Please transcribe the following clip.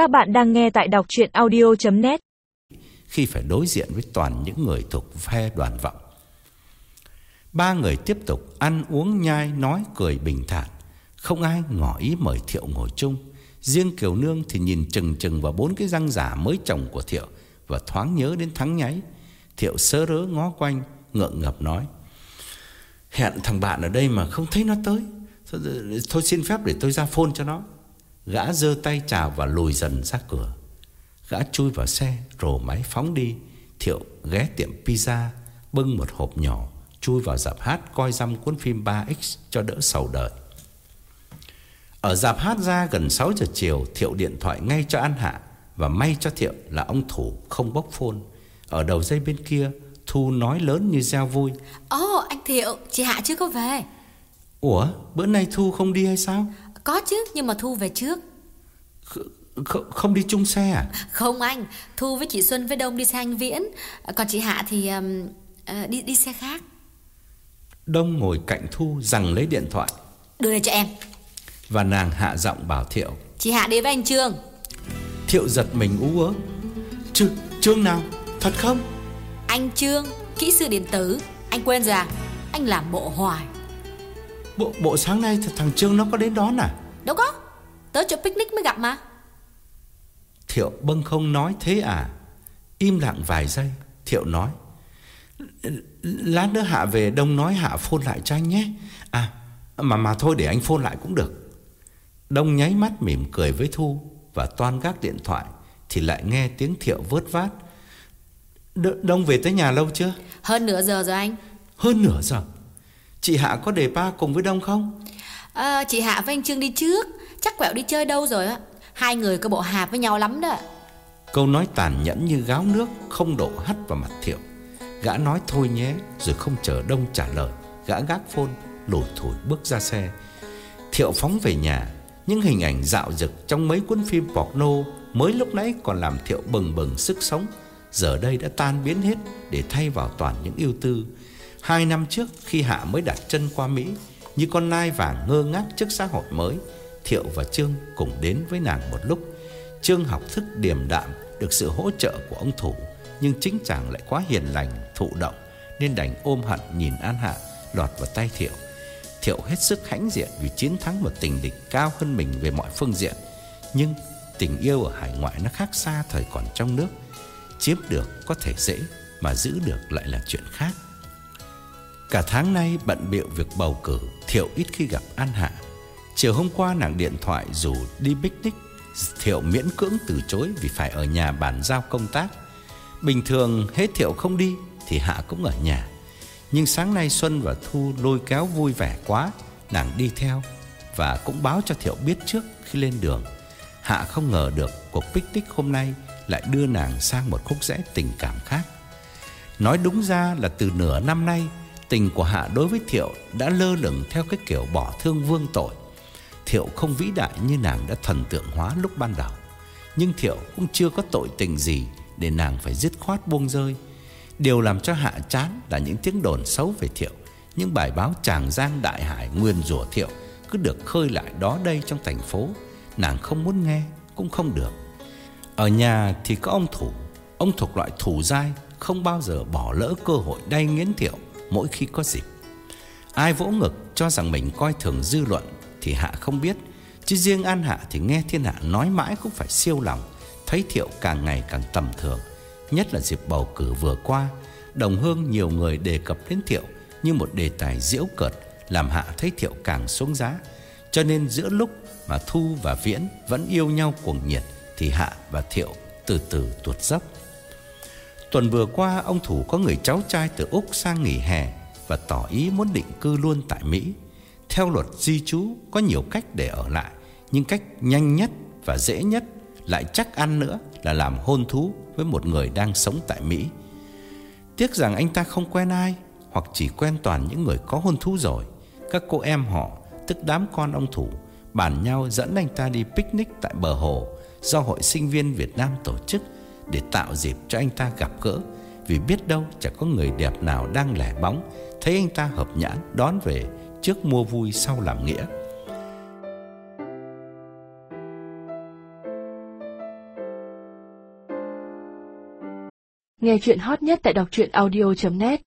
Các bạn đang nghe tại đọc chuyện audio.net Khi phải đối diện với toàn những người thuộc phe đoàn vọng Ba người tiếp tục ăn uống nhai nói cười bình thản. Không ai ngỏ ý mời Thiệu ngồi chung. Riêng Kiều Nương thì nhìn chừng chừng vào bốn cái răng giả mới trồng của Thiệu Và thoáng nhớ đến thắng nháy. Thiệu sơ rớ ngó quanh Ngượng ngập nói Hẹn thằng bạn ở đây mà không thấy nó tới. Thôi, thôi xin phép để tôi ra phone cho nó. Gã giơ tay chào và lùi dần ra cửa. Gã chui vào xe Rồ máy phóng đi. Thiệu ghé tiệm pizza Bưng một hộp nhỏ Chui vào dạp hát coi dăm cuốn phim 3X Cho đỡ sầu đời Ở dạp hát ra gần 6 giờ chiều Thiệu điện thoại ngay cho An Hạ Và may cho Thiệu là ông Thủ không bốc phone. Ở đầu dây bên kia Thu nói lớn như gieo vui. Ồ anh Thiệu Chị Hạ chưa có về? Ủa bữa nay Thu không đi hay sao Có chứ nhưng mà Thu về trước. Không, không đi chung xe à? Không anh Thu với chị Xuân với Đông đi xe anh Viễn. Còn chị Hạ thì um, uh, đi đi xe khác. Đông ngồi cạnh Thu rằng lấy điện thoại. Đưa đây cho em. Và nàng hạ giọng bảo Thiệu. Chị Hạ đi với anh Trương. Thiệu giật mình ú ớ. Trương, Trương nào? Thật không? Anh Trương Kỹ sư điện tử. Anh quên rồi à? Anh làm bộ hoài. Bộ, bộ sáng nay thằng Trương nó có đến đón à Đâu có. Tới chỗ picnic mới gặp mà. Thiệu bâng không nói thế à? Im lặng vài giây Thiệu nói. Lát nữa Hạ về Đông nói Hạ phone lại cho anh nhé. À mà mà thôi để anh phone lại cũng được. Đông nháy mắt mỉm cười với Thu Và toan gác điện thoại Thì lại nghe tiếng Thiệu vớt vát. Đ Đông về tới nhà lâu chưa? Hơn nửa giờ rồi anh. Hơn nửa giờ. Chị Hạ có đề ba cùng với Đông không à, Chị Hạ với anh Trương đi trước. Chắc quẹo đi chơi đâu rồi á? Hai người có bộ hạp với nhau lắm đó. Câu nói tàn nhẫn như gáo nước Không đổ hắt vào mặt Thiệu. Gã nói thôi nhé Rồi không chờ Đông trả lời Gã gác phôn, lủi thủi bước ra xe. Thiệu phóng về nhà. Những hình ảnh dạo dực trong mấy cuốn phim porno Mới lúc nãy còn làm Thiệu bừng bừng sức sống. Giờ đây đã tan biến hết Để thay vào toàn những ưu tư. Hai năm trước khi Hạ mới đặt chân qua Mỹ như con nai vàng ngơ ngác trước xã hội mới, Thiệu và Trương cùng đến với nàng một lúc. Trương học thức điềm đạm Được sự hỗ trợ của ông Thủ, Nhưng chính chàng lại quá hiền lành, Thụ động, Nên đành ôm hận nhìn An Hạ Lọt vào tay Thiệu. Thiệu hết sức hãnh diện Vì chiến thắng một tình địch cao hơn mình về mọi phương diện, Nhưng tình yêu ở hải ngoại nó khác xa thời còn trong nước. Chiếm được có thể dễ, Mà giữ được lại là chuyện khác. Cả tháng nay bận biệu việc bầu cử, Thiệu ít khi gặp An Hạ. Chiều hôm qua nàng điện thoại rủ đi picnic, Thiệu miễn cưỡng từ chối Vì phải ở nhà bàn giao công tác. Bình thường hết Thiệu không đi Thì Hạ cũng ở nhà. Nhưng sáng nay Xuân và Thu lôi kéo vui vẻ quá, Nàng đi theo Và cũng báo cho Thiệu biết trước khi lên đường. Hạ không ngờ được Cuộc picnic hôm nay Lại đưa nàng sang một khúc rẽ tình cảm khác. Nói đúng ra là từ nửa năm nay Tình của Hạ đối với Thiệu đã lơ lửng theo cái kiểu bỏ thương vương tội. Thiệu không vĩ đại như nàng đã thần tượng hóa lúc ban đầu. Nhưng Thiệu cũng chưa có tội tình gì để nàng phải dứt khoát buông rơi. Điều làm cho Hạ chán là những tiếng đồn xấu về Thiệu. Những bài báo tràng giang đại hải nguyên rủa Thiệu cứ được khơi lại đó đây trong thành phố. Nàng không muốn nghe, cũng không được. Ở nhà thì có ông Thủ. Ông thuộc loại thủ dai, không bao giờ bỏ lỡ cơ hội đay nghiến Thiệu mỗi khi có dịp. Ai vỗ ngực cho rằng mình coi thường dư luận thì Hạ không biết, chứ riêng An Hạ thì nghe thiên hạ nói mãi cũng phải siêu lòng, thấy Thiệu càng ngày càng tầm thường, nhất là dịp bầu cử vừa qua, đồng hương nhiều người đề cập đến Thiệu như một đề tài diễu cợt, làm Hạ thấy Thiệu càng xuống giá. Cho nên giữa lúc mà Thu và Viễn vẫn yêu nhau cuồng nhiệt thì Hạ và Thiệu từ từ tuột dốc. Tuần vừa qua ông Thủ có người cháu trai từ Úc sang nghỉ hè và tỏ ý muốn định cư luôn tại Mỹ. Theo luật di trú có nhiều cách để ở lại, nhưng cách nhanh nhất và dễ nhất lại chắc ăn nữa là làm hôn thú với một người đang sống tại Mỹ. Tiếc rằng anh ta không quen ai hoặc chỉ quen toàn những người có hôn thú rồi. Các cô em họ, tức đám con ông Thủ, bàn nhau dẫn anh ta đi picnic tại bờ hồ do Hội Sinh viên Việt Nam tổ chức để tạo dịp cho anh ta gặp gỡ. Vì biết đâu chẳng có người đẹp nào đang lẻ bóng, Thấy anh ta hợp nhãn, đón về Trước mua vui sau làm nghĩa. Nghe chuyện hot nhất tại đọc truyện audio.net